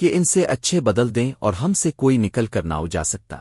کہ ان سے اچھے بدل دیں اور ہم سے کوئی نکل کر نہ ہو جا سکتا۔